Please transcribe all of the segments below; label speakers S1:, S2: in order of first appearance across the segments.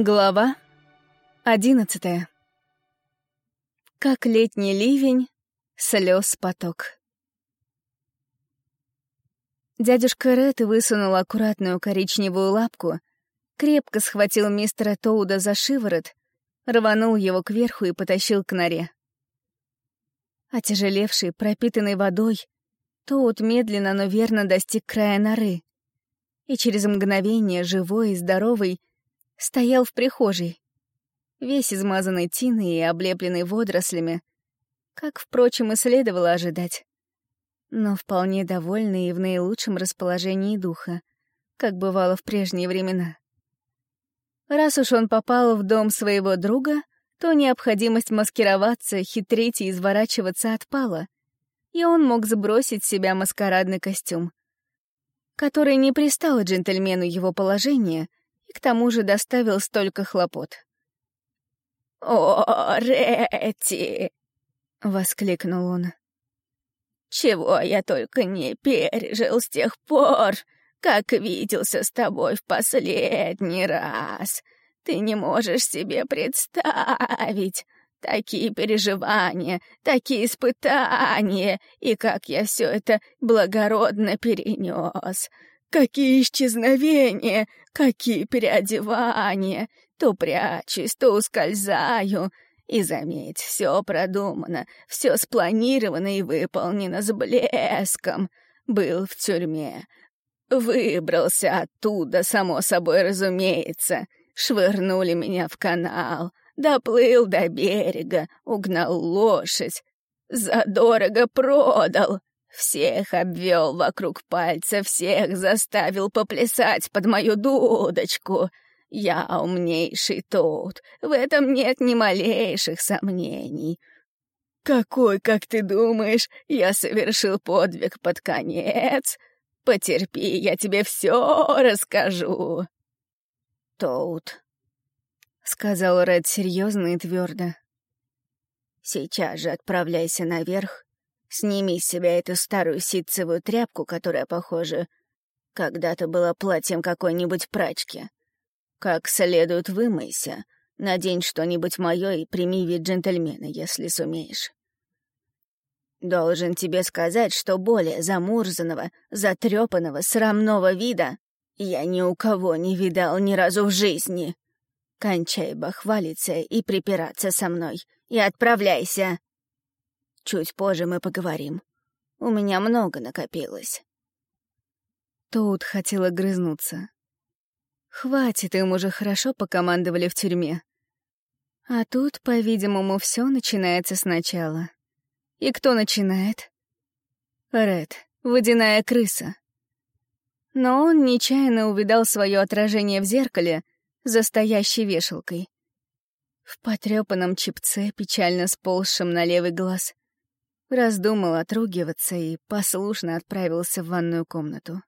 S1: Глава одиннадцатая. Как летний ливень, слез поток. Дядюшка Ред высунул аккуратную коричневую лапку, крепко схватил мистера Тоуда за шиворот, рванул его кверху и потащил к норе. Отяжелевший, пропитанный водой, Тоуд медленно, но верно достиг края норы. И через мгновение, живой и здоровый, стоял в прихожей, весь измазанный тиной и облепленный водорослями, как, впрочем, и следовало ожидать, но вполне довольный и в наилучшем расположении духа, как бывало в прежние времена. Раз уж он попал в дом своего друга, то необходимость маскироваться, хитрить и изворачиваться отпала, и он мог сбросить с себя маскарадный костюм, который не пристал джентльмену его положения и к тому же доставил столько хлопот.
S2: «О, Ретти!» — воскликнул он. «Чего я только не пережил с тех пор, как виделся с тобой в последний раз. Ты не можешь себе представить такие переживания, такие испытания, и как я все это благородно перенес. Какие исчезновения, какие переодевания. То прячусь, то ускользаю. И заметь, все продумано, все спланировано и выполнено с блеском. Был в тюрьме. Выбрался оттуда, само собой разумеется. Швырнули меня в канал. Доплыл до берега, угнал лошадь. Задорого продал. Всех обвел вокруг пальца, всех заставил поплясать под мою дудочку. Я умнейший тут, в этом нет ни малейших сомнений. Какой, как ты думаешь, я совершил подвиг под конец? Потерпи, я тебе все расскажу. Тут, — сказал Ред серьезно и твердо. Сейчас же отправляйся наверх Сними с себя эту старую ситцевую тряпку, которая, похоже, когда-то была платьем какой-нибудь прачки. Как следует вымойся, надень что-нибудь мое и прими вид джентльмена, если сумеешь. Должен тебе сказать, что более замурзанного, затрепанного, срамного вида я ни у кого не видал ни разу в жизни. Кончай бахвалиться и припираться со мной, и отправляйся. Чуть позже мы поговорим. У меня много накопилось».
S1: Тут хотела грызнуться. Хватит, им уже хорошо покомандовали в тюрьме. А тут, по-видимому, все начинается сначала. И кто начинает? Ред, водяная крыса. Но он нечаянно увидал свое отражение в зеркале за стоящей вешалкой. В потрепанном чипце, печально сползшем на левый глаз, раздумал отругиваться и послушно отправился в ванную комнату.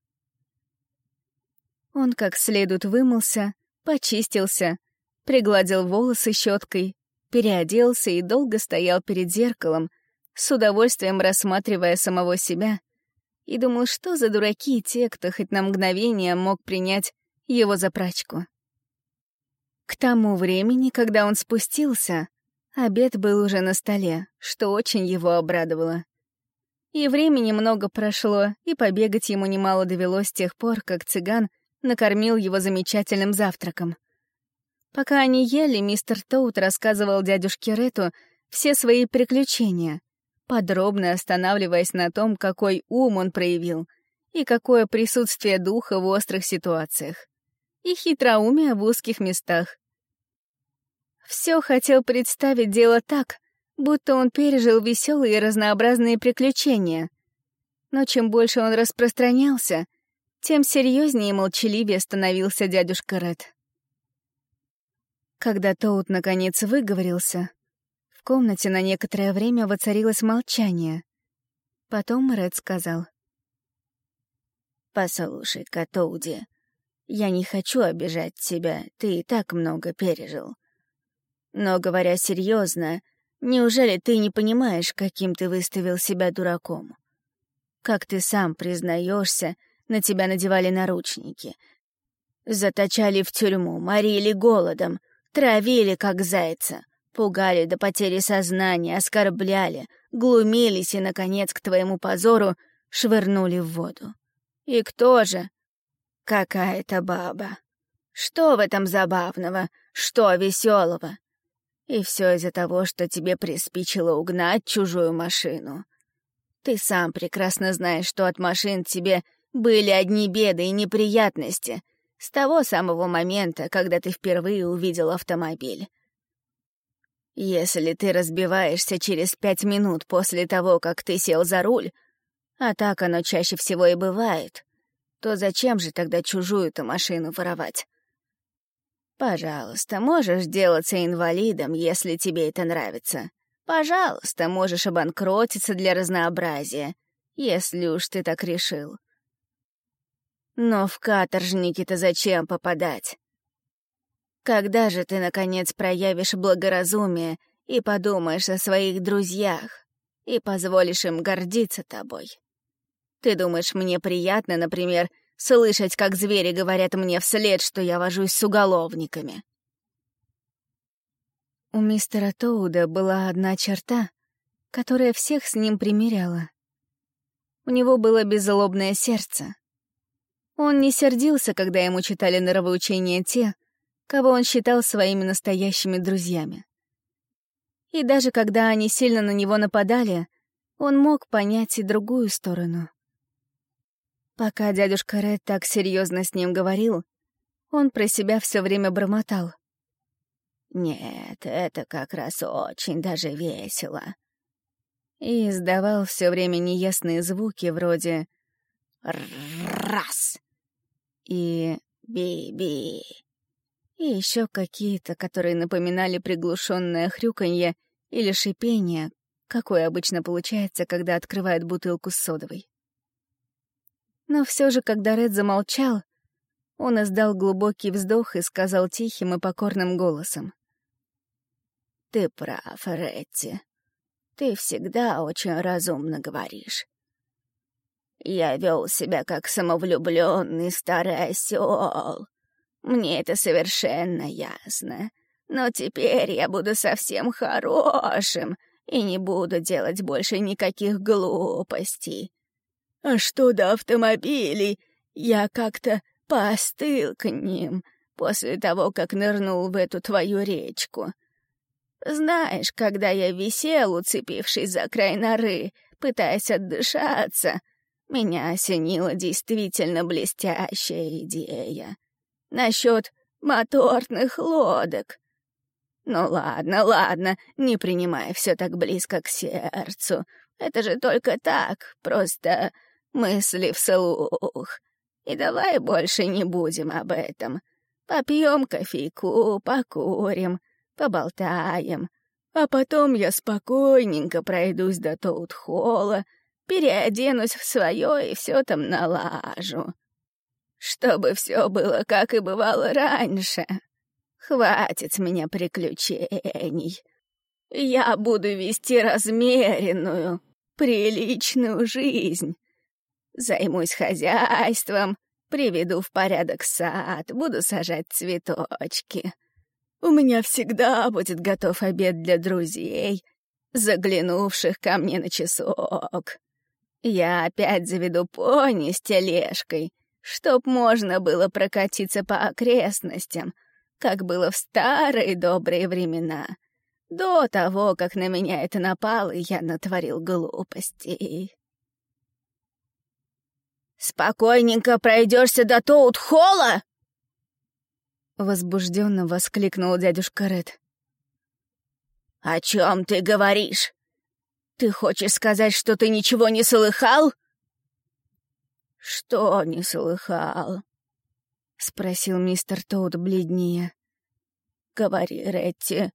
S1: Он как следует вымылся, почистился, пригладил волосы щеткой, переоделся и долго стоял перед зеркалом, с удовольствием рассматривая самого себя, и думал, что за дураки те, кто хоть на мгновение мог принять его за прачку. К тому времени, когда он спустился, Обед был уже на столе, что очень его обрадовало. И времени много прошло, и побегать ему немало довелось с тех пор, как цыган накормил его замечательным завтраком. Пока они ели, мистер Тоут рассказывал дядюшке Рету все свои приключения, подробно останавливаясь на том, какой ум он проявил и какое присутствие духа в острых ситуациях, и хитроумие в узких местах, все хотел представить дело так, будто он пережил веселые и разнообразные приключения. Но чем больше он распространялся, тем серьезнее и молчаливее становился дядюшка Ред. Когда Тоут наконец выговорился, в комнате на некоторое время воцарилось молчание. Потом Ред сказал.
S2: «Послушай-ка, Тоуди, я не хочу обижать тебя, ты и так много пережил. Но, говоря серьезно, неужели ты не понимаешь, каким ты выставил себя дураком? Как ты сам признаешься, на тебя надевали наручники. Заточали в тюрьму, морили голодом, травили, как зайца, пугали до потери сознания, оскорбляли, глумились и, наконец, к твоему позору, швырнули в воду. И кто же? Какая-то баба. Что в этом забавного? Что веселого? И все из-за того, что тебе приспичило угнать чужую машину. Ты сам прекрасно знаешь, что от машин тебе были одни беды и неприятности с того самого момента, когда ты впервые увидел автомобиль. Если ты разбиваешься через пять минут после того, как ты сел за руль, а так оно чаще всего и бывает, то зачем же тогда чужую-то машину воровать? Пожалуйста, можешь сделаться инвалидом, если тебе это нравится. Пожалуйста, можешь обанкротиться для разнообразия, если уж ты так решил. Но в каторжники-то зачем попадать? Когда же ты, наконец, проявишь благоразумие и подумаешь о своих друзьях и позволишь им гордиться тобой? Ты думаешь, мне приятно, например, слышать, как звери говорят мне вслед, что я вожусь с уголовниками?
S1: У мистера Тоуда была одна черта, которая всех с ним примиряла. У него было беззлобное сердце. Он не сердился, когда ему читали норовоучения те, кого он считал своими настоящими друзьями. И даже когда они сильно на него нападали, он мог понять и другую сторону. Пока дядюшка Ред так серьезно с ним говорил, он про себя все время бормотал.
S2: Нет, это как раз очень даже весело.
S1: И издавал все время неясные звуки вроде
S2: «раз»
S1: и
S2: «би-би».
S1: И еще какие-то, которые напоминали приглушенное хрюканье или шипение, какое обычно получается, когда открывают бутылку с содовой. Но все же, когда Ред замолчал, он издал глубокий вздох и сказал тихим и покорным голосом.
S2: «Ты прав, Ретти. Ты всегда очень разумно говоришь. Я вел себя как самовлюбленный старый осел. Мне это совершенно ясно. Но теперь я буду совсем хорошим и не буду делать больше никаких глупостей. А что до автомобилей, я как-то поостыл к ним после того, как нырнул в эту твою речку. Знаешь, когда я висел, уцепившись за край норы, пытаясь отдышаться, меня осенила действительно блестящая идея. Насчет моторных лодок. Ну ладно, ладно, не принимай все так близко к сердцу. Это же только так, просто мысли вслух. И давай больше не будем об этом. Попьем кофейку, покурим, поболтаем, а потом я спокойненько пройдусь до Тоут-холла, переоденусь в свое и все там налажу. Чтобы все было, как и бывало раньше. Хватит с меня приключений. Я буду вести размеренную, приличную жизнь. Займусь хозяйством, приведу в порядок сад, буду сажать цветочки. У меня всегда будет готов обед для друзей, заглянувших ко мне на часок. Я опять заведу пони с тележкой, чтоб можно было прокатиться по окрестностям, как было в старые добрые времена, до того, как на меня это напало, и я натворил глупостей. «Спокойненько пройдешься до Тоут-холла?»
S1: Возбужденно воскликнул дядюшка Ред.
S2: «О чем ты говоришь? Ты хочешь сказать, что ты ничего не слыхал?» «Что не слыхал?» — спросил мистер Тоут бледнее. «Говори, Ретти,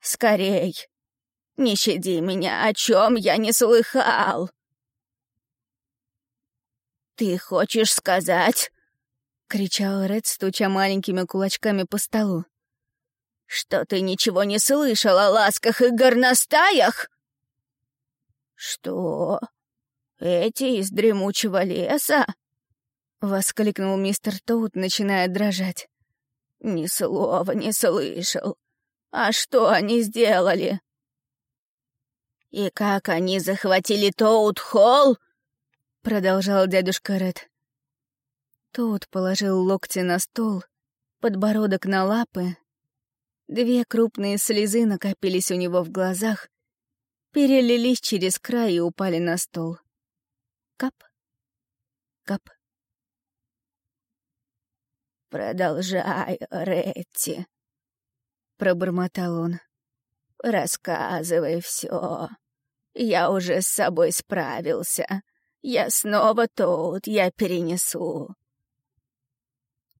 S2: скорей. Не щади меня, о чем я не слыхал!» «Ты хочешь сказать, — кричал Ред, стуча маленькими кулачками по столу. «Что ты ничего не слышал о ласках и горностаях?» «Что? Эти из дремучего леса?»
S1: — воскликнул мистер Тоут, начиная дрожать.
S2: «Ни слова не слышал. А что они сделали?» «И как они захватили Тоут-Холл?» — продолжал дядюшка Ред.
S1: Тоут положил локти на стол, подбородок на лапы. Две крупные слезы накопились у него в глазах, перелились через край и упали на стол. Кап, кап.
S2: «Продолжай, Ретти», — пробормотал он. «Рассказывай все. Я уже с собой справился. Я снова тут, я перенесу».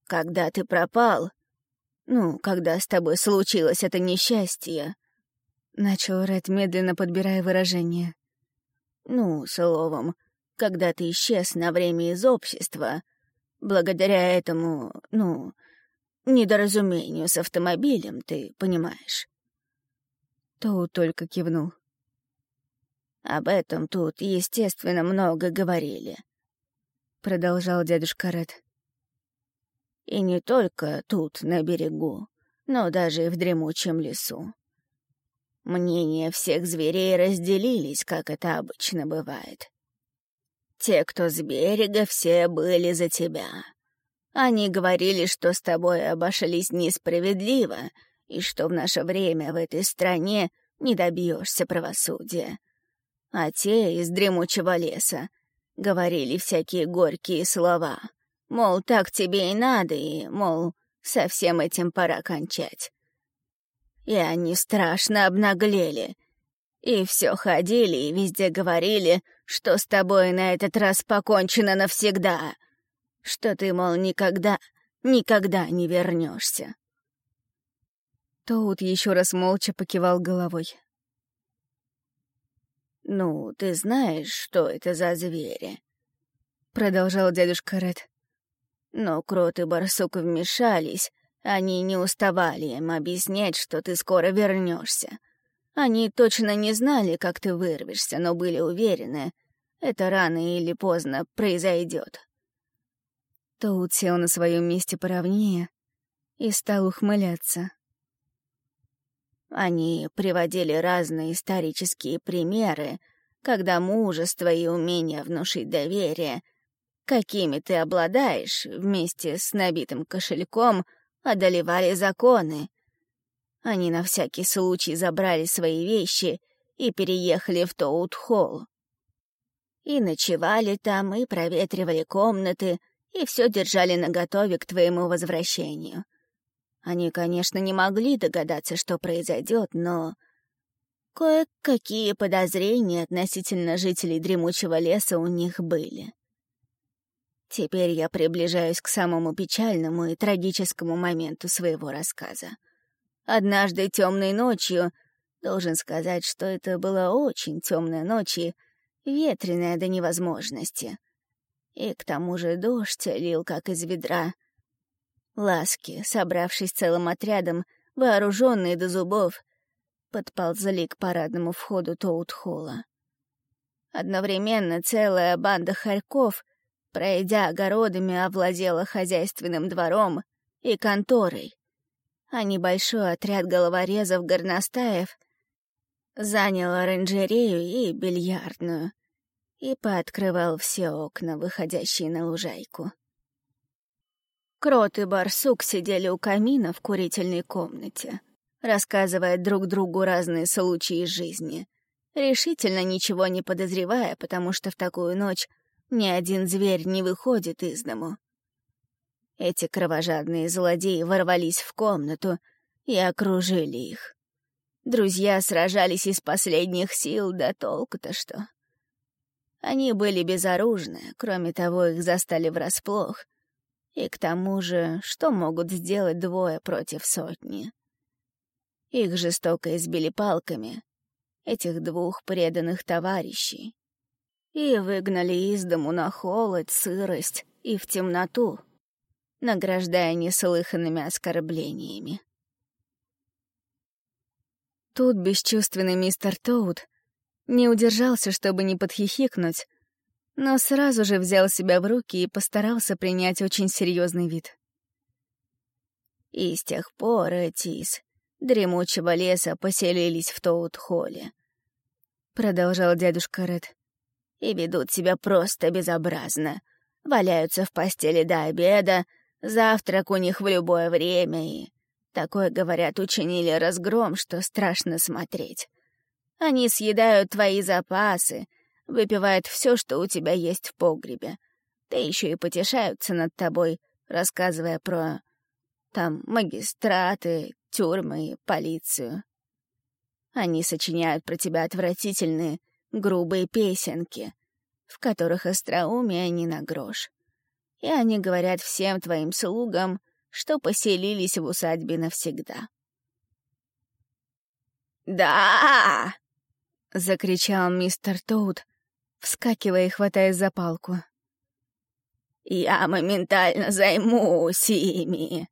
S2: «Когда ты пропал? Ну, когда с тобой случилось это несчастье?»
S1: Начал Ред, медленно подбирая выражение.
S2: «Ну, словом, когда ты исчез на время из общества, благодаря этому, ну, недоразумению с автомобилем, ты понимаешь?»
S1: Тоу только кивнул.
S2: «Об этом тут, естественно, много говорили», — продолжал дядюшка Ред. «И не только тут, на берегу, но даже и в дремучем лесу. Мнения всех зверей разделились, как это обычно бывает. Те, кто с берега, все были за тебя. Они говорили, что с тобой обошлись несправедливо, и что в наше время в этой стране не добьешься правосудия. А те из дремучего леса говорили всякие горькие слова, мол, так тебе и надо, и, мол, со всем этим пора кончать. И они страшно обнаглели. И все ходили и везде говорили, что с тобой на этот раз покончено навсегда. Что ты, мол, никогда, никогда не вернешься.
S1: Тоут еще раз молча покивал головой.
S2: «Ну, ты знаешь, что это за звери?» — продолжал дядюшка Ред. Но крот и барсук вмешались, они не уставали им объяснять, что ты скоро вернешься. Они точно не знали, как ты вырвешься, но были уверены, это рано или поздно произойдет.
S1: Тоут сел на своем месте поровнее и стал ухмыляться.
S2: Они приводили разные исторические примеры, когда мужество и умение внушить доверие, какими ты обладаешь, вместе с набитым кошельком — одолевали законы. Они на всякий случай забрали свои вещи и переехали в Тоут-Холл. И ночевали там, и проветривали комнаты, и все держали наготове к твоему возвращению. Они, конечно, не могли догадаться, что произойдет, но... Кое-какие подозрения относительно жителей дремучего леса у них были. Теперь я приближаюсь к самому печальному и трагическому моменту своего рассказа. Однажды темной ночью, должен сказать, что это была очень темная ночь и ветреная до невозможности. И к тому же дождь лил как из ведра. Ласки, собравшись целым отрядом, вооруженные до зубов, подползли к парадному входу Тоут-Холла. Одновременно целая банда хорьков — пройдя огородами, овладела хозяйственным двором и конторой, а небольшой отряд головорезов-горностаев занял оранжерею и бильярдную и пооткрывал все окна, выходящие на лужайку. Крот и барсук сидели у камина в курительной комнате, рассказывая друг другу разные случаи из жизни, решительно ничего не подозревая, потому что в такую ночь ни один зверь не выходит из дому. Эти кровожадные злодеи ворвались в комнату и окружили их. Друзья сражались из последних сил, да толку-то что. Они были безоружны, кроме того, их застали врасплох. И к тому же, что могут сделать двое против сотни? Их жестоко избили палками, этих двух преданных товарищей и выгнали из дому на холод, сырость и в темноту, награждая неслыханными оскорблениями.
S1: Тут бесчувственный мистер Тоут не удержался, чтобы не подхихикнуть, но сразу же взял себя в руки и постарался принять очень серьезный вид.
S2: И с тех пор, Этис, дремучего леса поселились в Тоут-холле. Продолжал дядюшка Ред. И ведут себя просто безобразно. Валяются в постели до обеда, завтрак у них в любое время и... Такое, говорят, учинили разгром, что страшно смотреть. Они съедают твои запасы, выпивают все, что у тебя есть в погребе. Да еще и потешаются над тобой, рассказывая про... Там магистраты, тюрьмы, полицию. Они сочиняют про тебя отвратительные, грубые песенки, в которых остроумие не на грош. И они говорят всем твоим слугам, что поселились в усадьбе навсегда. «Да!» — закричал мистер Тоут, вскакивая и хватаясь за палку. «Я моментально займусь ими!»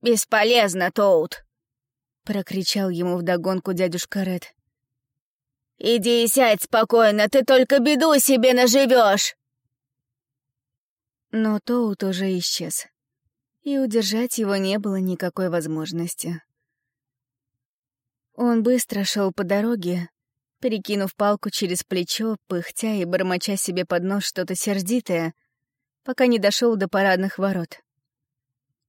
S2: «Бесполезно, Тоут!» — прокричал ему вдогонку дядюшка Ред. «Иди и сядь спокойно, ты только беду себе наживешь!»
S1: Но Тоут уже исчез, и удержать его не было никакой возможности. Он быстро шел по дороге, перекинув палку через плечо, пыхтя и бормоча себе под нос что-то сердитое, пока не дошел до парадных ворот.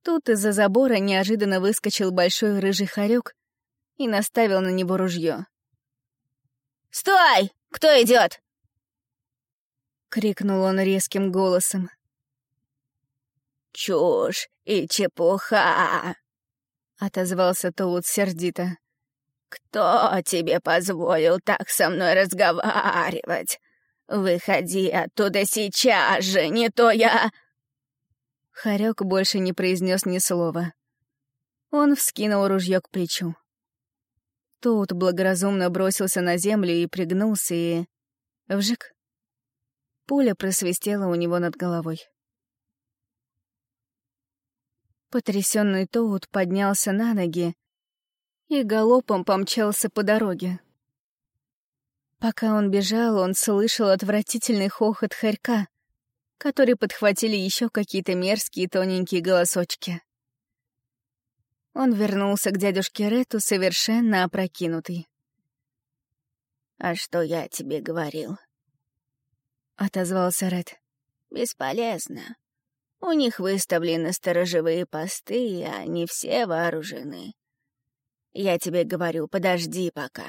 S1: Тут из-за забора неожиданно выскочил большой рыжий хорек и наставил на него ружье.
S2: «Стой! Кто идет?
S1: крикнул он резким голосом.
S2: «Чушь и чепуха!»
S1: — отозвался Тоут сердито.
S2: «Кто тебе позволил так со мной разговаривать? Выходи оттуда сейчас же, не то я...»
S1: Харек больше не произнес ни слова. Он вскинул ружье к плечу. Тут благоразумно бросился на землю и пригнулся, и... Вжик. Пуля просвистела у него над головой. Потрясенный Тоут поднялся на ноги и галопом помчался по дороге. Пока он бежал, он слышал отвратительный хохот хорька, который подхватили еще какие-то мерзкие тоненькие голосочки. Он вернулся к дядюшке Рету совершенно опрокинутый.
S2: «А что я тебе говорил?»
S1: — отозвался Ред.
S2: «Бесполезно. У них выставлены сторожевые посты, и они все вооружены. Я тебе говорю, подожди пока».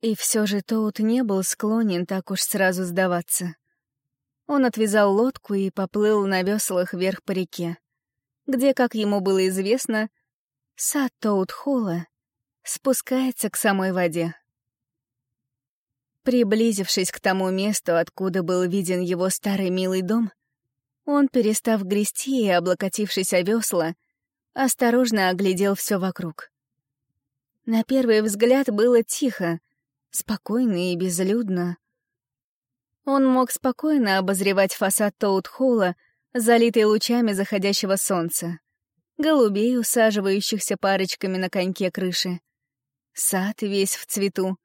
S1: И все же Тоут не был склонен так уж сразу сдаваться. Он отвязал лодку и поплыл на веслах вверх по реке, где, как ему было известно, сад Тоут-Холла спускается к самой воде. Приблизившись к тому месту, откуда был виден его старый милый дом, он, перестав грести и облокотившись о весла, осторожно оглядел все вокруг. На первый взгляд было тихо, спокойно и безлюдно, он мог спокойно обозревать фасад Тоут-Холла, залитый лучами заходящего солнца, голубей, усаживающихся парочками на коньке крыши, сад весь в цвету,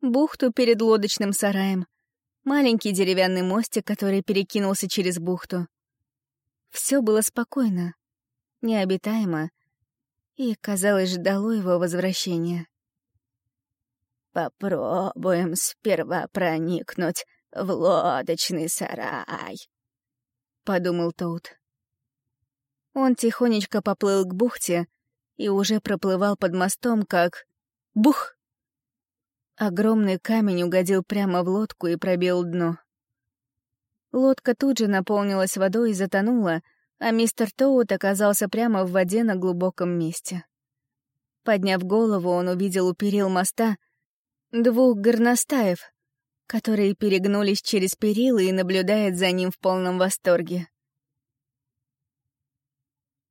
S1: бухту перед лодочным сараем, маленький деревянный мостик, который перекинулся через бухту. Все было спокойно, необитаемо, и, казалось, ждало его возвращения.
S2: «Попробуем сперва проникнуть в лодочный сарай», — подумал Тоут.
S1: Он тихонечко поплыл к бухте и уже проплывал под мостом, как... Бух! Огромный камень угодил прямо в лодку и пробил дно. Лодка тут же наполнилась водой и затонула, а мистер Тоут оказался прямо в воде на глубоком месте. Подняв голову, он увидел у перил моста двух горностаев, которые перегнулись через перила и наблюдает за ним в полном восторге.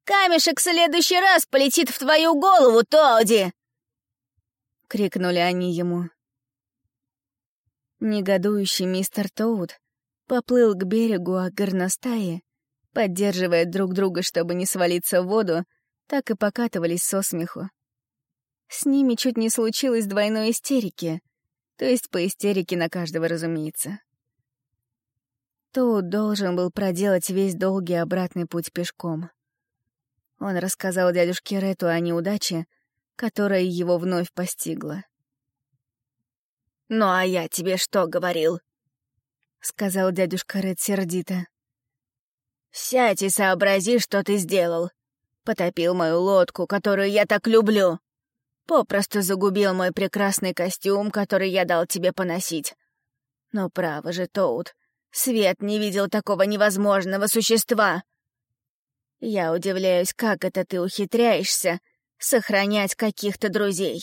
S2: «Камешек в следующий раз полетит в твою голову, Тоуди!» — крикнули они ему.
S1: Негодующий мистер Тоуд поплыл к берегу, а горностаи, поддерживая друг друга, чтобы не свалиться в воду, так и покатывались со смеху. С ними чуть не случилось двойной истерики — То есть по истерике на каждого, разумеется. Тоут должен был проделать весь долгий обратный путь пешком. Он рассказал дядюшке Рету о неудаче, которая его вновь постигла.
S2: «Ну а я тебе что говорил?» — сказал дядюшка Ред сердито. «Сядь и сообрази, что ты сделал. Потопил мою лодку, которую я так люблю. Попросту загубил мой прекрасный костюм, который я дал тебе поносить. Но право же, Тоут, свет не видел такого невозможного существа. Я удивляюсь, как это ты ухитряешься сохранять каких-то друзей.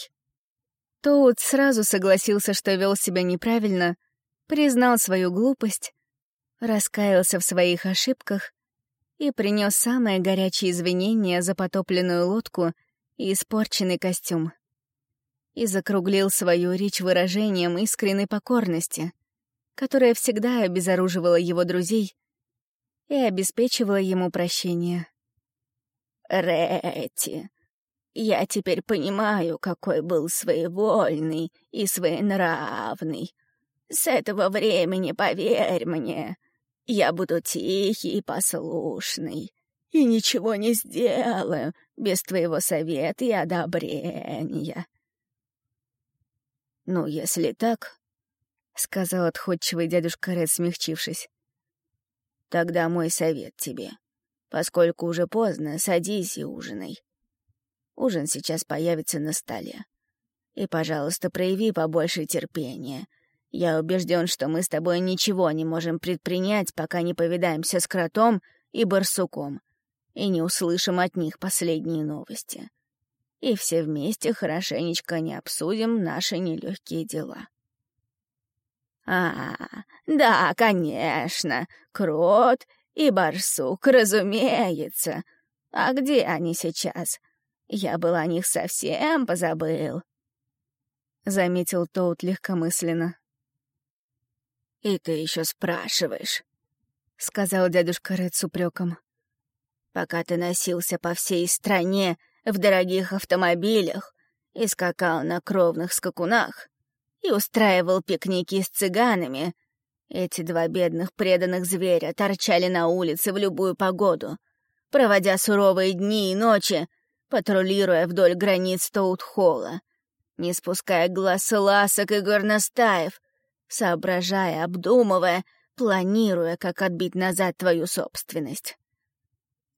S1: Тоут сразу согласился, что вел себя неправильно, признал свою глупость, раскаялся в своих ошибках и принес самые горячие извинения за потопленную лодку и испорченный костюм. И закруглил свою речь выражением искренней покорности, которая всегда обезоруживала его друзей и обеспечивала ему прощение.
S2: «Ретти, я теперь понимаю, какой был своевольный и своенравный. С этого времени, поверь мне, я буду тихий и послушный, и ничего не сделаю без твоего совета и одобрения.
S1: «Ну, если так», — сказал отходчивый дядюшка Ред, смягчившись, — «тогда мой совет тебе. Поскольку уже поздно, садись и ужинай. Ужин сейчас появится на столе. И, пожалуйста, прояви побольше терпения — я убежден, что мы с тобой ничего не можем предпринять, пока не повидаемся с кротом и барсуком и не услышим от них последние новости. И все вместе хорошенечко не обсудим наши нелегкие дела.
S2: А, да, конечно, крот и барсук, разумеется. А где они сейчас? Я был о них совсем позабыл.
S1: Заметил Тоут легкомысленно.
S2: «И ты еще спрашиваешь», — сказал дядюшка Ред с упреком. «Пока ты носился по всей стране в дорогих автомобилях и скакал на кровных скакунах и устраивал пикники с цыганами, эти два бедных преданных зверя торчали на улице в любую погоду, проводя суровые дни и ночи, патрулируя вдоль границ Тоутхолла, не спуская глаз ласок и горностаев, соображая, обдумывая, планируя, как отбить назад твою собственность.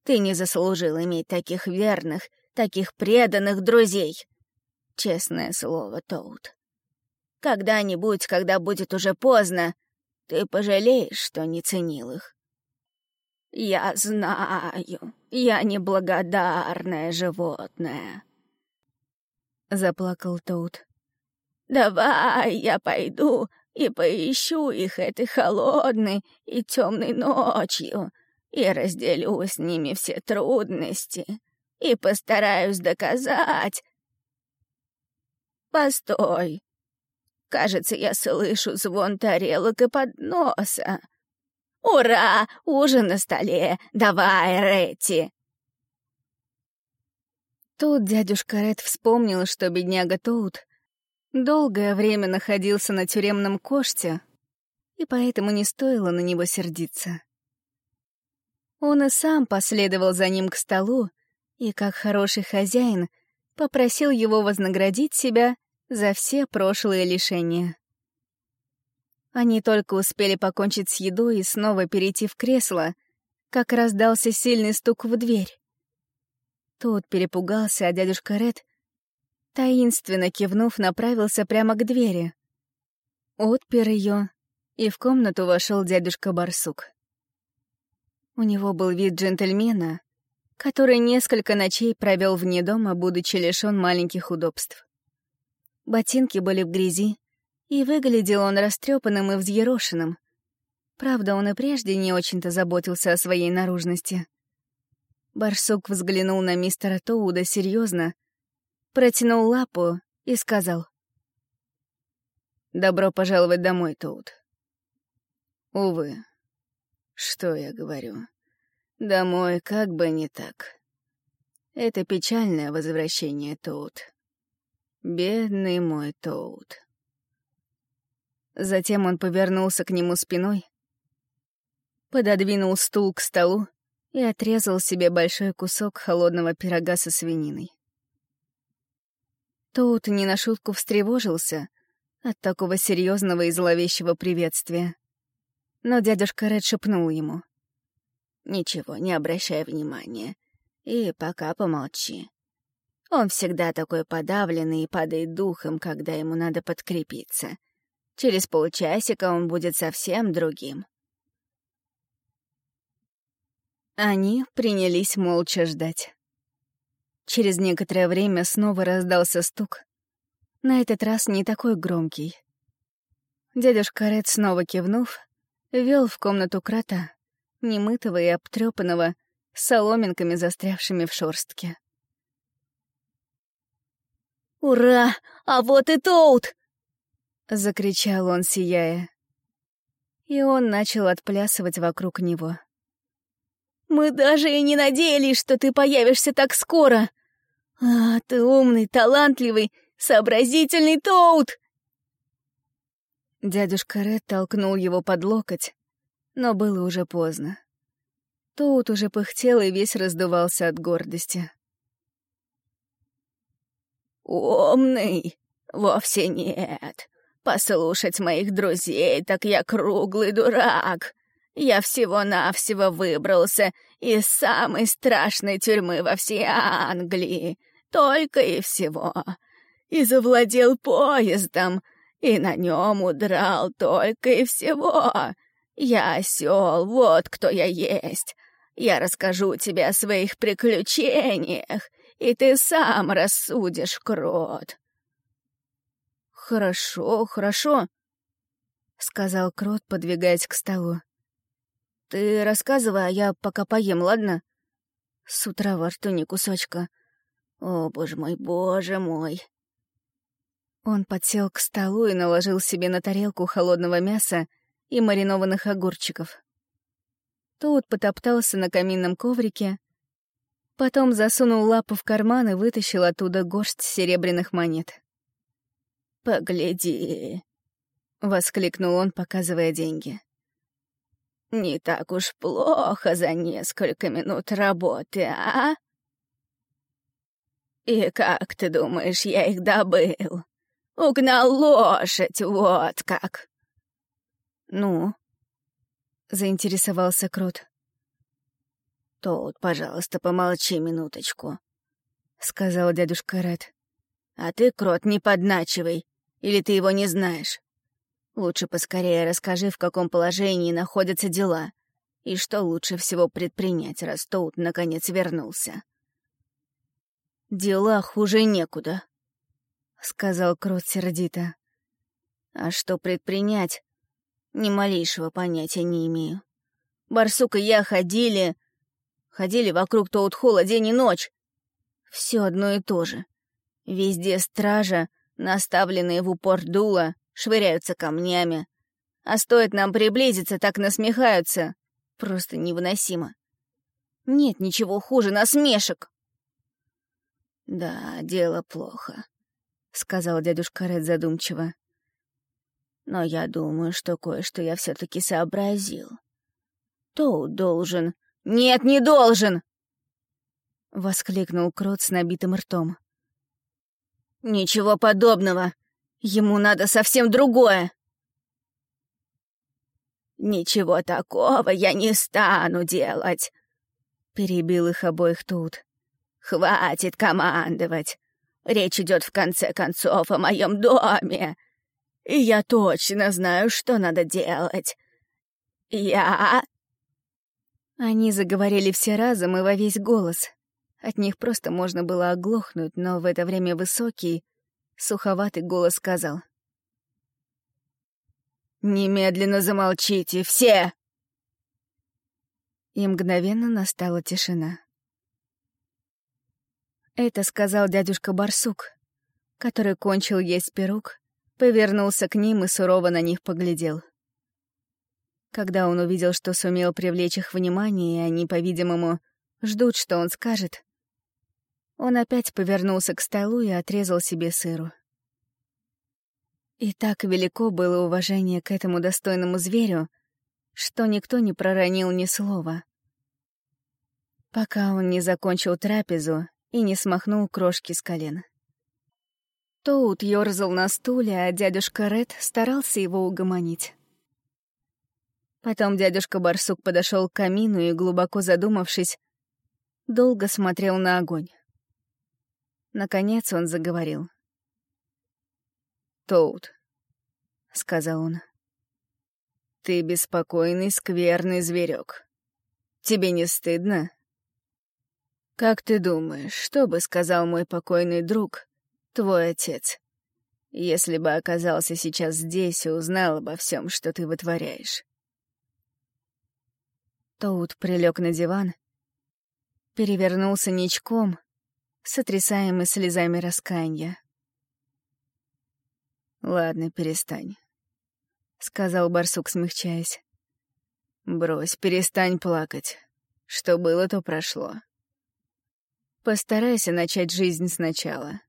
S2: Ты не заслужил иметь таких верных, таких преданных друзей. Честное слово, Тоут. Когда-нибудь, когда будет уже поздно, ты пожалеешь, что не ценил их. Я знаю, я неблагодарное животное.
S1: Заплакал Тоут.
S2: Давай я пойду и поищу их этой холодной и темной ночью, и разделю с ними все трудности, и постараюсь доказать. Постой. Кажется, я слышу звон тарелок и подноса. Ура! Ужин на столе! Давай, Ретти!
S1: Тут дядюшка Ред вспомнил, что бедняга Тоут долгое время находился на тюремном коште, и поэтому не стоило на него сердиться. Он и сам последовал за ним к столу и, как хороший хозяин, попросил его вознаградить себя за все прошлые лишения. Они только успели покончить с едой и снова перейти в кресло, как раздался сильный стук в дверь. Тот перепугался, а дядюшка Ред таинственно кивнув, направился прямо к двери. Отпер ее, и в комнату вошел дядюшка Барсук. У него был вид джентльмена, который несколько ночей провел вне дома, будучи лишён маленьких удобств. Ботинки были в грязи, и выглядел он растрепанным и взъерошенным. Правда, он и прежде не очень-то заботился о своей наружности. Барсук взглянул на мистера Тоуда серьезно, протянул лапу и сказал. «Добро пожаловать домой, Тоут». Увы, что я говорю? Домой как бы не так. Это печальное возвращение, Тоут. Бедный мой Тоут. Затем он повернулся к нему спиной, пододвинул стул к столу и отрезал себе большой кусок холодного пирога со свининой. Тут не на шутку встревожился от такого серьезного и зловещего приветствия. Но дядюшка Ред шепнул ему. «Ничего, не обращай внимания. И пока помолчи. Он всегда такой подавленный и падает духом, когда ему надо подкрепиться. Через полчасика он будет совсем другим». Они принялись молча ждать. Через некоторое время снова раздался стук. На этот раз не такой громкий. Дядюшка Ред, снова кивнув, вел в комнату крота, немытого и обтрепанного, с соломинками, застрявшими в шорстке.
S2: «Ура! А вот и Тоут!»
S1: — закричал он, сияя. И он начал отплясывать вокруг него.
S2: Мы даже и не надеялись, что ты появишься так скоро. А, ты умный, талантливый, сообразительный Тоут!»
S1: Дядюшка Ред толкнул его под локоть, но было уже поздно. Тоут уже пыхтел и весь раздувался от гордости.
S2: «Умный? Вовсе нет. Послушать моих друзей, так я круглый дурак. Я всего-навсего выбрался из самой страшной тюрьмы во всей Англии. Только и всего. И завладел поездом, и на нем удрал только и всего. Я осел, вот кто я есть. Я расскажу тебе о своих приключениях, и ты сам рассудишь, Крот.
S1: «Хорошо, хорошо», — сказал Крот, подвигаясь к столу. Ты рассказывай, а я пока поем, ладно? С утра во рту ни кусочка. О, боже мой, боже мой. Он подсел к столу и наложил себе на тарелку холодного мяса и маринованных огурчиков. Тут потоптался на каминном коврике, потом засунул лапу в карман и вытащил оттуда горсть серебряных монет.
S2: «Погляди!»
S1: — воскликнул он, показывая деньги.
S2: Не так уж плохо за несколько минут работы, а? И как ты думаешь, я их добыл? Угнал лошадь, вот как.
S1: Ну? Заинтересовался Крут.
S2: Тут, пожалуйста, помолчи минуточку,
S1: сказал дядюшка Ред.
S2: А ты, Крот, не подначивай, или ты его не знаешь? Лучше поскорее расскажи, в каком положении находятся дела, и что лучше всего предпринять, раз Тоут наконец вернулся.
S1: «Дела хуже некуда», — сказал Крот сердито. «А что предпринять? Ни малейшего понятия не имею. Барсук и я ходили... Ходили вокруг Тоут-Холла день и ночь. Все одно и то же. Везде стража, наставленные в упор дула, швыряются камнями. А стоит нам приблизиться, так насмехаются. Просто невыносимо. Нет ничего хуже насмешек.
S2: «Да, дело плохо», — сказал дядюшка Ред задумчиво. «Но я думаю, что кое-что я все-таки сообразил. Тоут должен...» «Нет, не должен!» — воскликнул Крот с набитым ртом. «Ничего подобного! Ему надо совсем другое. «Ничего такого я не стану делать», — перебил их обоих тут. «Хватит командовать. Речь идет в конце концов о моем доме. И я точно знаю, что надо делать. Я...»
S1: Они заговорили все разом и во весь голос. От них просто можно было оглохнуть, но в это время высокий, Суховатый голос сказал.
S2: «Немедленно замолчите, все!»
S1: И мгновенно настала тишина. Это сказал дядюшка Барсук, который кончил есть пирог, повернулся к ним и сурово на них поглядел. Когда он увидел, что сумел привлечь их внимание, и они, по-видимому, ждут, что он скажет, он опять повернулся к столу и отрезал себе сыру. И так велико было уважение к этому достойному зверю, что никто не проронил ни слова. Пока он не закончил трапезу и не смахнул крошки с колен. Тоут ёрзал на стуле, а дядюшка Ред старался его угомонить. Потом дядюшка Барсук подошел к камину и, глубоко задумавшись, долго смотрел на огонь. Наконец он заговорил. «Тоут», — сказал он, — «ты беспокойный, скверный зверек. Тебе не стыдно?» «Как ты думаешь, что бы сказал мой покойный друг, твой отец, если бы оказался сейчас здесь и узнал обо всем, что ты вытворяешь?» Тоут прилег на диван, перевернулся ничком, сотрясаемый слезами раскаяния. «Ладно, перестань», — сказал барсук, смягчаясь. «Брось, перестань плакать. Что было, то прошло. Постарайся начать жизнь сначала.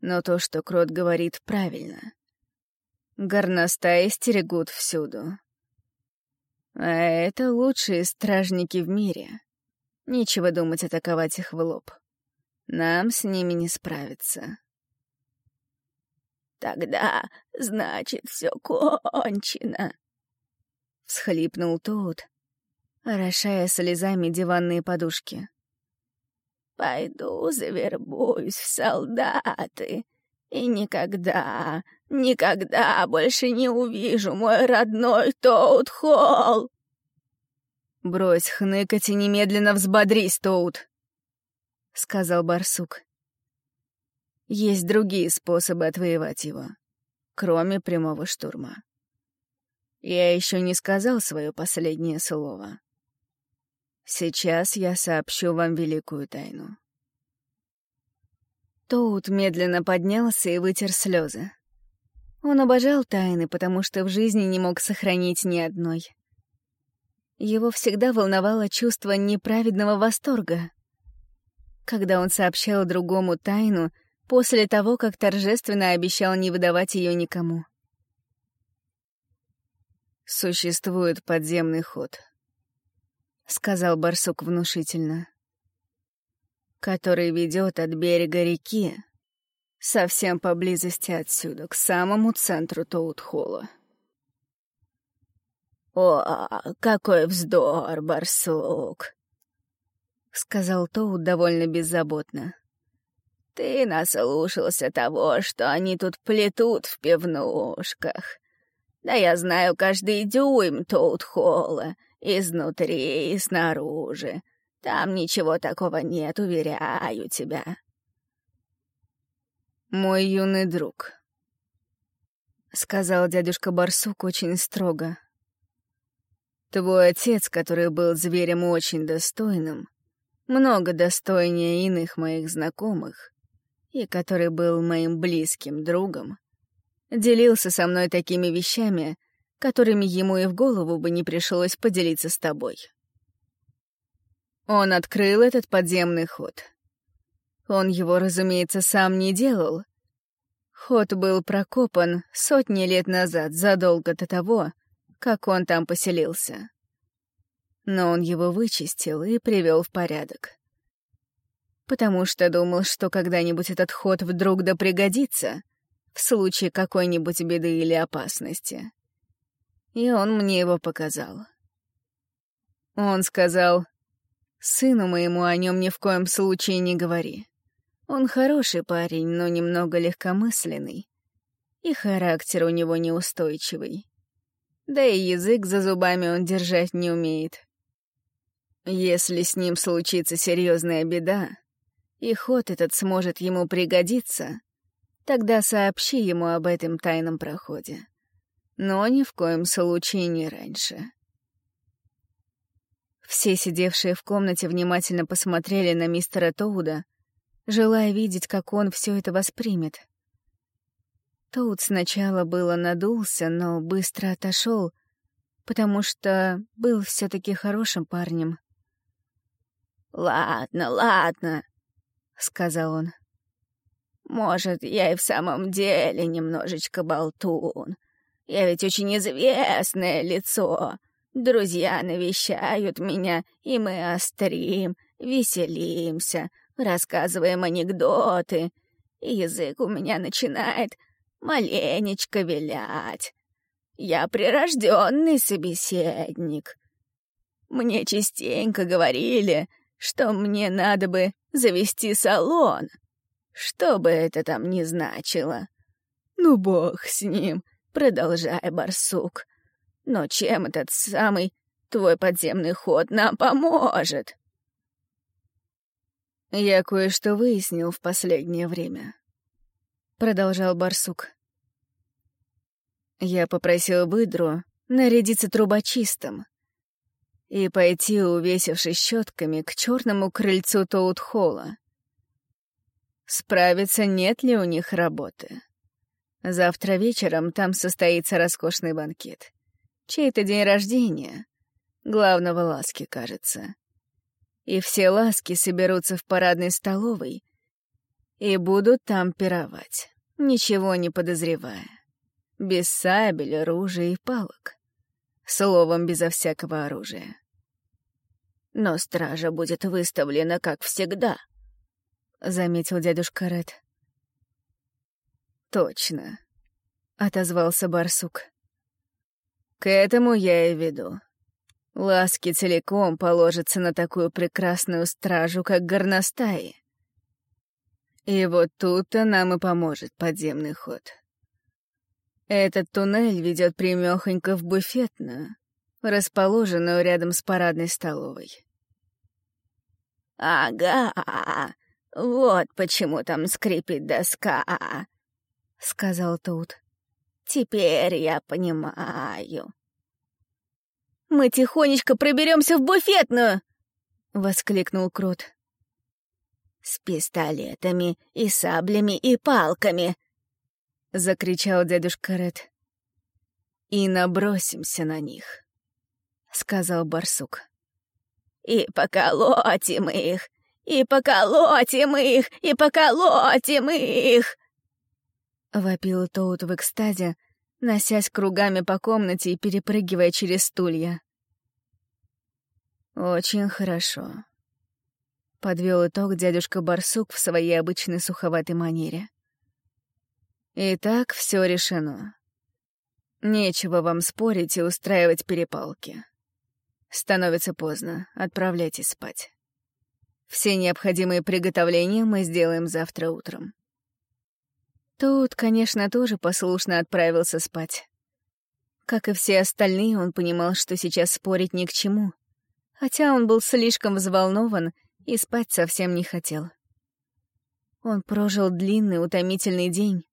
S1: Но то, что Крот говорит, правильно. Горностаи стерегут всюду. А это лучшие стражники в мире. Нечего думать атаковать их в лоб. Нам с ними не справиться.
S2: «Тогда, значит, все кончено», — всхлипнул тот, орошая слезами диванные подушки. «Пойду завербуюсь в солдаты, и никогда, никогда больше не увижу мой родной Тоут-Холл!»
S1: «Брось хныкать и немедленно взбодрись, Тоут!» — сказал барсук. «Есть другие способы отвоевать его, кроме прямого штурма. Я еще не сказал свое последнее слово. Сейчас я сообщу вам великую тайну. Тоут медленно поднялся и вытер слезы. Он обожал тайны, потому что в жизни не мог сохранить ни одной. Его всегда волновало чувство неправедного восторга. Когда он сообщал другому тайну после того, как торжественно обещал не выдавать ее никому. «Существует подземный ход», — сказал барсук внушительно который ведет от берега реки, совсем поблизости отсюда, к самому центру Тоутхола.
S2: «О, какой вздор, барсук!» — сказал Тоут довольно беззаботно. «Ты наслушался того, что они тут плетут в пивнушках. Да я знаю каждый дюйм Тоут-Холла, изнутри и снаружи. Там ничего такого нет, уверяю тебя.
S1: Мой юный друг, — сказал дядюшка Барсук очень строго. Твой отец, который был зверем очень достойным, много достойнее иных моих знакомых, и который был моим близким другом, делился со мной такими вещами, которыми ему и в голову бы не пришлось поделиться с тобой. Он открыл этот подземный ход. Он его, разумеется, сам не делал. Ход был прокопан сотни лет назад, задолго до того, как он там поселился. Но он его вычистил и привел в порядок. Потому что думал, что когда-нибудь этот ход вдруг да пригодится в случае какой-нибудь беды или опасности. И он мне его показал. Он сказал, Сыну моему о нем ни в коем случае не говори. Он хороший парень, но немного легкомысленный. И характер у него неустойчивый. Да и язык за зубами он держать не умеет. Если с ним случится серьезная беда, и ход этот сможет ему пригодиться, тогда сообщи ему об этом тайном проходе. Но ни в коем случае не раньше. Все сидевшие в комнате внимательно посмотрели на мистера Тоуда, желая видеть, как он все это воспримет. Тоуд сначала было надулся, но быстро отошел, потому что был все-таки хорошим парнем.
S2: «Ладно, ладно», — сказал он. Может, я и в самом деле немножечко болтун. Я ведь очень известное лицо. Друзья навещают меня, и мы острим, веселимся, рассказываем анекдоты. И язык у меня начинает маленечко вилять. Я прирожденный собеседник. Мне частенько говорили, что мне надо бы завести салон. Что бы это там ни значило. Ну, бог с ним, продолжай, барсук. Но чем этот самый твой подземный ход нам поможет?
S1: Я кое-что выяснил в последнее время. Продолжал барсук. Я попросил выдру нарядиться трубочистом и пойти, увесившись щетками, к черному крыльцу Тоутхолла. Справиться, нет ли у них работы. Завтра вечером там состоится роскошный банкет. Чей-то день рождения. Главного ласки, кажется. И все ласки соберутся в парадной столовой и будут там пировать, ничего не подозревая без сабель, ружей и палок. Словом, безо всякого оружия.
S2: «Но стража будет выставлена, как всегда», — заметил дядюшка Ред.
S1: «Точно», — отозвался барсук. «К этому я и веду. Ласки целиком положатся на такую прекрасную стражу, как горностаи. И вот тут-то нам и поможет подземный ход». Этот туннель ведет примехонько в буфетную, расположенную рядом с парадной столовой.
S2: «Ага, вот почему там скрипит доска», — сказал тут. «Теперь я понимаю».
S1: «Мы тихонечко проберемся в буфетную!» — воскликнул Крот.
S2: «С пистолетами и саблями и палками», —
S1: закричал дядюшка Ред. «И набросимся на них», — сказал барсук.
S2: «И поколотим их! И поколотим их! И поколотим их!»
S1: Вопил Тоут в экстазе, носясь кругами по комнате и перепрыгивая через стулья. «Очень хорошо», — подвел итог дядюшка Барсук в своей обычной суховатой манере. Итак, все решено. Нечего вам спорить и устраивать перепалки. Становится поздно, отправляйтесь спать. Все необходимые приготовления мы сделаем завтра утром. Тут, конечно, тоже послушно отправился спать. Как и все остальные, он понимал, что сейчас спорить ни к чему, хотя он был слишком взволнован и спать совсем не хотел. Он прожил длинный, утомительный день,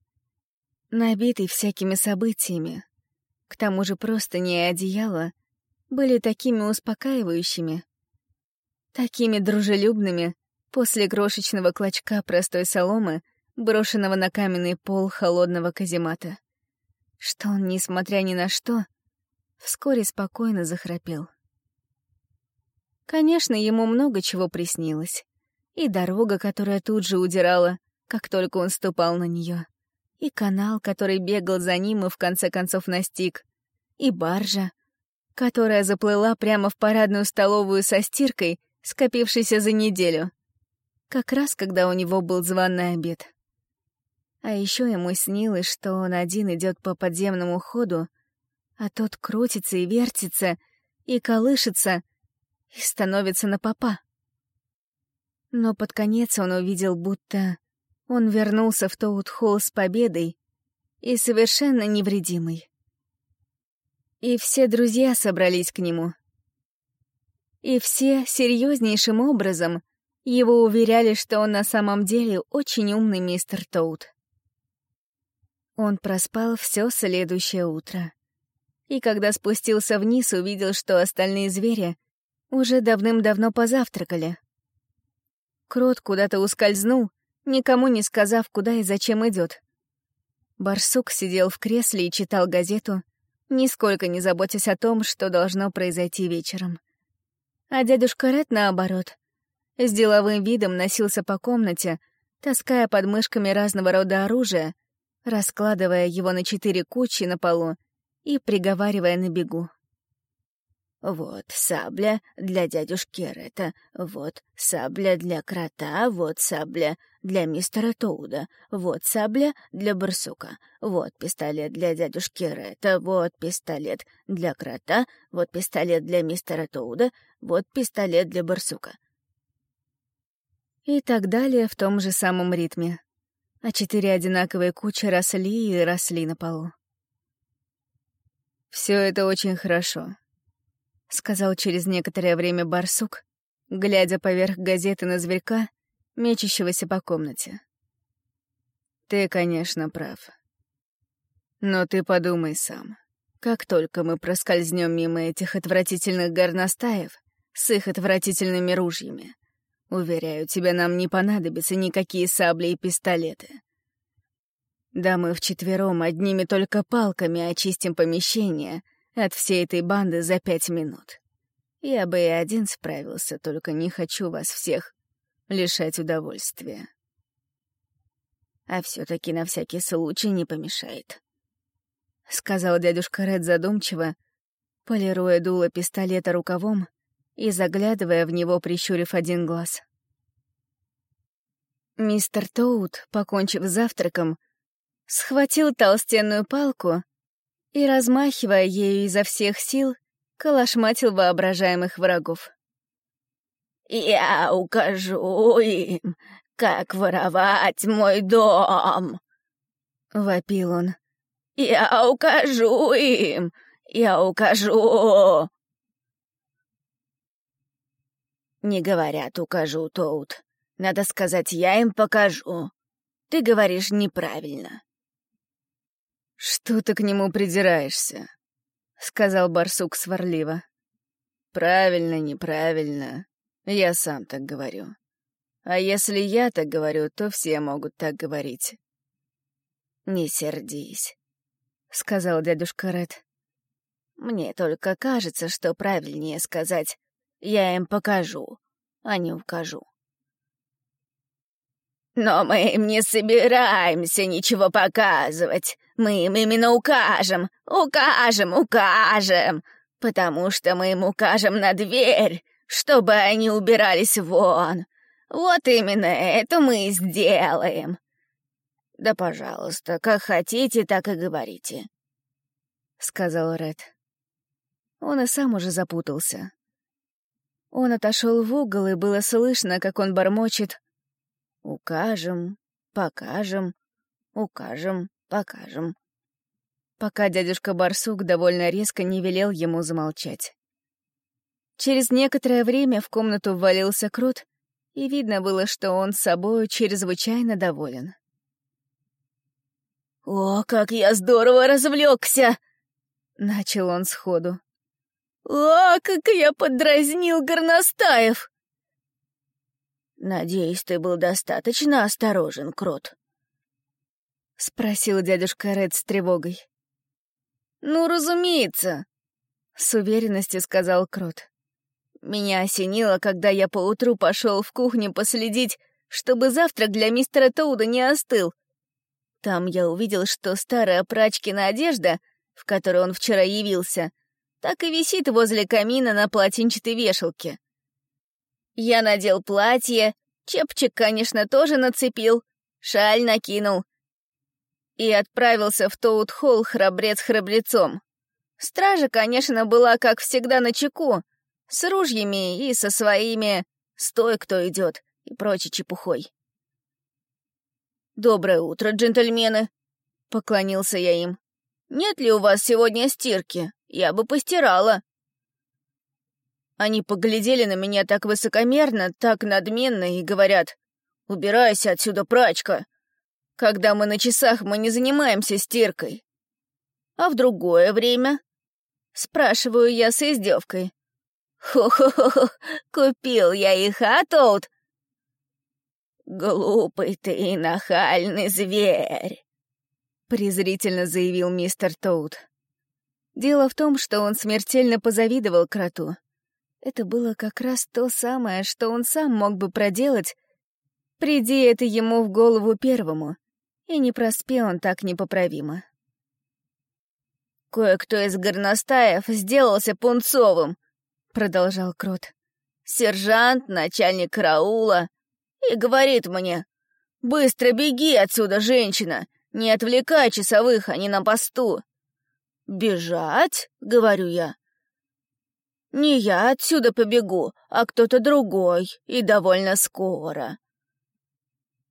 S1: набитый всякими событиями. К тому же просто не одеяло были такими успокаивающими, такими дружелюбными после крошечного клочка простой соломы, брошенного на каменный пол холодного каземата, что он, несмотря ни на что, вскоре спокойно захрапел. Конечно, ему много чего приснилось. И дорога, которая тут же удирала, как только он ступал на нее и канал, который бегал за ним и в конце концов настиг, и баржа, которая заплыла прямо в парадную столовую со стиркой, скопившейся за неделю, как раз когда у него был званый обед. А еще ему снилось, что он один идет по подземному ходу, а тот крутится и вертится, и колышется, и становится на попа. Но под конец он увидел, будто он вернулся в Тоут-Холл с победой и совершенно невредимый. И все друзья собрались к нему. И все серьезнейшим образом его уверяли, что он на самом деле очень умный мистер Тоут. Он проспал все следующее утро. И когда спустился вниз, увидел, что остальные звери уже давным-давно позавтракали. Крот куда-то ускользнул, никому не сказав, куда и зачем идет. Барсук сидел в кресле и читал газету, нисколько не заботясь о том, что должно произойти вечером. А дядюшка Ред, наоборот, с деловым видом носился по комнате, таская под мышками разного рода оружия, раскладывая его на четыре кучи на полу и приговаривая на бегу.
S2: Вот сабля для дядюшки Ретта, вот сабля для крота, вот сабля для мистера Тоуда, вот сабля для барсука, вот пистолет для дядюшки Ретта, вот пистолет для крота, вот пистолет для мистера Тоуда, вот пистолет для барсука.
S1: И так далее в том же самом ритме. А четыре одинаковые кучи росли и росли на полу. Все это очень хорошо», — сказал через некоторое время барсук, глядя поверх газеты на зверька, мечущегося по комнате. «Ты, конечно, прав. Но ты подумай сам. Как только мы проскользнем мимо этих отвратительных горностаев с их отвратительными ружьями, уверяю тебя, нам не понадобятся никакие сабли и пистолеты. Да мы вчетвером одними только палками очистим помещение — от всей этой банды за пять минут. Я бы и один справился, только не хочу вас всех лишать удовольствия. А все-таки на всякий случай не помешает. Сказал дядюшка Ред задумчиво, полируя дуло пистолета рукавом и заглядывая в него, прищурив один глаз. Мистер Тоут, покончив завтраком, схватил толстенную палку и, размахивая ею изо всех сил, калашматил воображаемых врагов.
S2: «Я укажу им, как воровать мой дом!» — вопил он. «Я укажу им! Я укажу!» «Не говорят «укажу», Тоут. Надо сказать «я им покажу». Ты говоришь неправильно.
S1: «Что ты к нему придираешься?» — сказал барсук сварливо. «Правильно, неправильно. Я сам так говорю. А если я так говорю, то все могут так говорить».
S2: «Не сердись», — сказал дядюшка Ред. «Мне только кажется, что правильнее сказать «я им покажу», а не укажу». «Но мы им не собираемся ничего показывать. Мы им именно укажем, укажем, укажем, потому что мы им укажем на дверь, чтобы они убирались вон. Вот именно это мы и сделаем. Да, пожалуйста, как хотите, так и говорите», — сказал Ред.
S1: Он и сам уже запутался. Он отошел в угол, и было слышно, как он бормочет «Укажем, покажем, укажем, покажем». Пока дядюшка Барсук довольно резко не велел ему замолчать. Через некоторое время в комнату ввалился Крут, и видно было, что он собою чрезвычайно доволен.
S2: «О, как я здорово развлекся!» — начал он сходу. «О, как я подразнил горностаев!» «Надеюсь, ты был достаточно осторожен, Крот?»
S1: — спросил дядюшка Ред с тревогой.
S2: «Ну, разумеется», —
S1: с уверенностью сказал Крот.
S2: «Меня осенило, когда я поутру пошел в кухню последить, чтобы завтрак для мистера Тоуда не остыл. Там я увидел, что старая прачкина одежда, в которой он вчера явился, так и висит возле камина на платинчатой вешалке. Я надел платье, чепчик, конечно, тоже нацепил, шаль накинул. И отправился в Тоут-холл храбрец храбрецом. Стража, конечно, была, как всегда, на чеку, с ружьями и со своими «стой, кто идет» и прочей чепухой. «Доброе утро, джентльмены!» — поклонился я им. «Нет ли у вас сегодня стирки? Я бы постирала». Они поглядели на меня так высокомерно, так надменно и говорят, «Убирайся отсюда, прачка! Когда мы на часах, мы не занимаемся стиркой. А в другое время?» Спрашиваю я с издевкой. «Хо-хо-хо, купил я их, а тут...» «Глупый ты и нахальный зверь!» — презрительно заявил мистер Тоут.
S1: Дело в том, что он смертельно позавидовал кроту. Это было как раз то самое, что он сам мог бы проделать, Приди это ему в голову первому, и не проспел он так непоправимо.
S2: «Кое-кто из горностаев сделался пунцовым», — продолжал Крот. «Сержант, начальник караула, и говорит мне, «Быстро беги отсюда, женщина, не отвлекай часовых, они на посту». «Бежать?» — говорю я. «Не я отсюда побегу, а кто-то другой, и довольно скоро».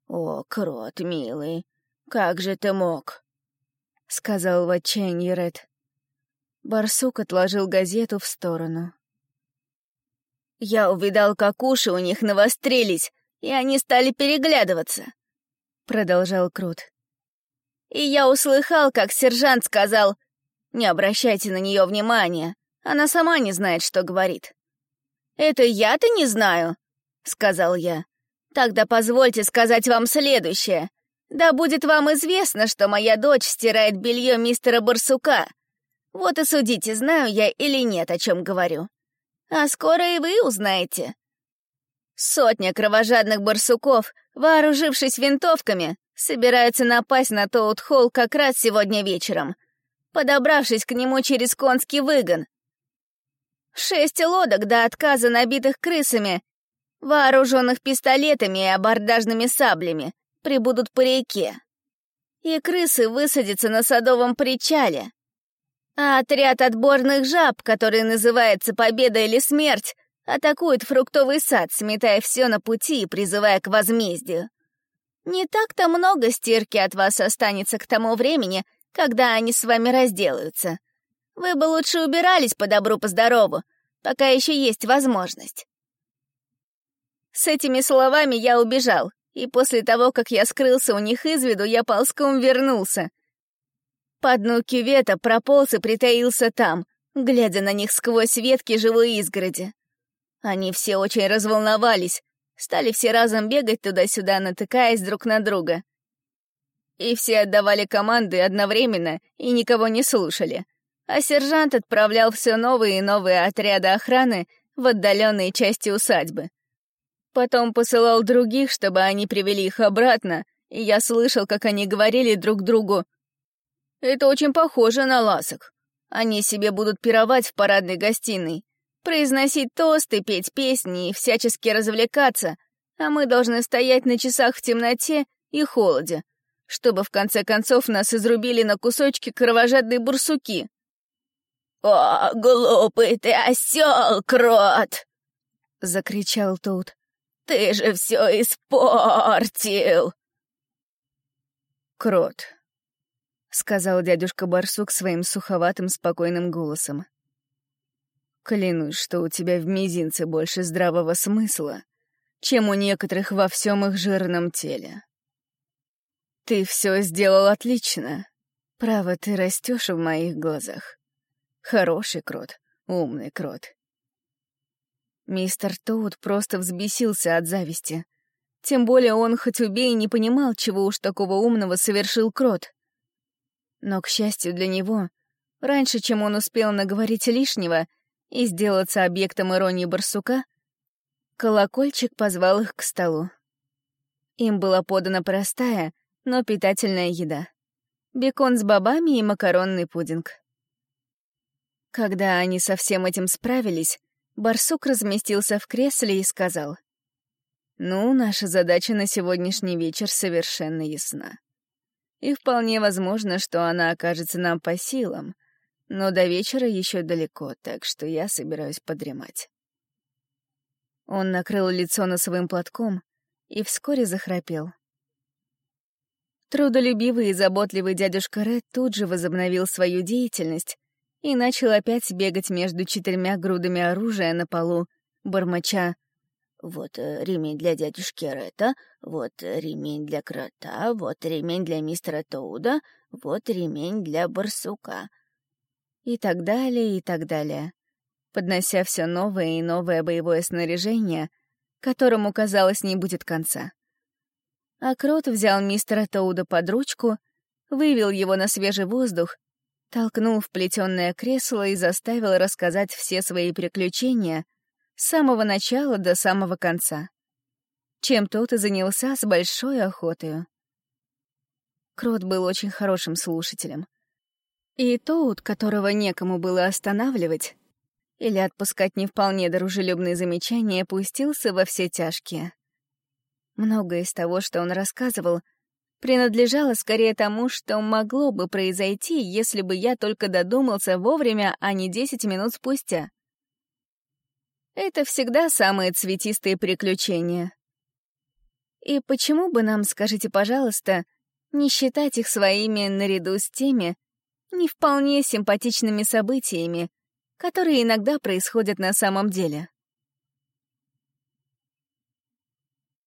S2: «О, Крот, милый, как же ты мог?» — сказал в отчаянии Ред.
S1: Барсук отложил газету в сторону.
S2: «Я увидал, как уши у них навострились, и они стали переглядываться», — продолжал Крут. «И я услыхал, как сержант сказал, не обращайте на нее внимания, она сама не знает, что говорит». «Это я-то не знаю», — сказал я. «Тогда позвольте сказать вам следующее. Да будет вам известно, что моя дочь стирает белье мистера Барсука. Вот и судите, знаю я или нет, о чем говорю. А скоро и вы узнаете. Сотня кровожадных барсуков, вооружившись винтовками, собираются напасть на Тоут-Холл как раз сегодня вечером, подобравшись к нему через конский выгон. Шесть лодок до отказа набитых крысами, вооруженных пистолетами и абордажными саблями, прибудут по реке. И крысы высадятся на садовом причале. А отряд отборных жаб, который называется «Победа или смерть», атакует фруктовый сад, сметая все на пути и призывая к возмездию. Не так-то много стирки от вас останется к тому времени, когда они с вами разделаются. Вы бы лучше убирались по добру, по пока еще есть возможность. С этими словами я убежал, и после того, как я скрылся у них из виду, я ползком вернулся. По дну кювета прополз и притаился там, глядя на них сквозь ветки живой изгороди. Они все очень разволновались, стали все разом бегать туда-сюда, натыкаясь друг на друга. И все отдавали команды одновременно и никого не слушали. А сержант отправлял все новые и новые отряды охраны в отдаленные части усадьбы. Потом посылал других, чтобы они привели их обратно, и я слышал, как они говорили друг другу. «Это очень похоже на ласок. Они себе будут пировать в парадной гостиной, произносить тосты, петь песни и всячески развлекаться, а мы должны стоять на часах в темноте и холоде, чтобы в конце концов нас изрубили на кусочки кровожадные бурсуки». «О, глупый ты осел, крот!» — закричал тут. Ты же все испортил!»
S1: «Крот», — сказал дядюшка Барсук своим суховатым, спокойным голосом. «Клянусь, что у тебя в мизинце больше здравого смысла, чем у некоторых во всем их жирном теле. Ты все сделал отлично. Право, ты растешь в моих глазах. Хороший крот, умный крот. Мистер Тоут просто взбесился от зависти. Тем более он, хоть убей, не понимал, чего уж такого умного совершил Крот. Но, к счастью для него, раньше, чем он успел наговорить лишнего и сделаться объектом иронии барсука, колокольчик позвал их к столу. Им была подана простая, но питательная еда. Бекон с бобами и макаронный пудинг. Когда они со всем этим справились, Барсук разместился в кресле и сказал. «Ну, наша задача на сегодняшний вечер совершенно ясна. И вполне возможно, что она окажется нам по силам, но до вечера еще далеко, так что я собираюсь подремать». Он накрыл лицо носовым платком и вскоре захрапел. Трудолюбивый и заботливый дядюшка Ред тут же возобновил свою деятельность, и начал опять бегать между четырьмя грудами оружия на полу, бормоча «Вот э, ремень для дядюшки Ретта, вот э, ремень для крота, вот ремень для мистера Тоуда, вот ремень для барсука». И так далее, и так далее, поднося все новое и новое боевое снаряжение, которому, казалось, не будет конца. А Крот взял мистера Тоуда под ручку, вывел его на свежий воздух толкнул в плетённое кресло и заставил рассказать все свои приключения с самого начала до самого конца. чем тот и занялся с большой охотой. Крот был очень хорошим слушателем. И Тоут, которого некому было останавливать или отпускать не вполне дружелюбные замечания, пустился во все тяжкие. Многое из того, что он рассказывал, принадлежало скорее тому, что могло бы произойти, если бы я только додумался вовремя, а не десять минут спустя. Это всегда самые цветистые приключения. И почему бы нам, скажите, пожалуйста, не считать их своими наряду с теми не вполне симпатичными событиями, которые иногда происходят на самом деле?